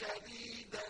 شديدا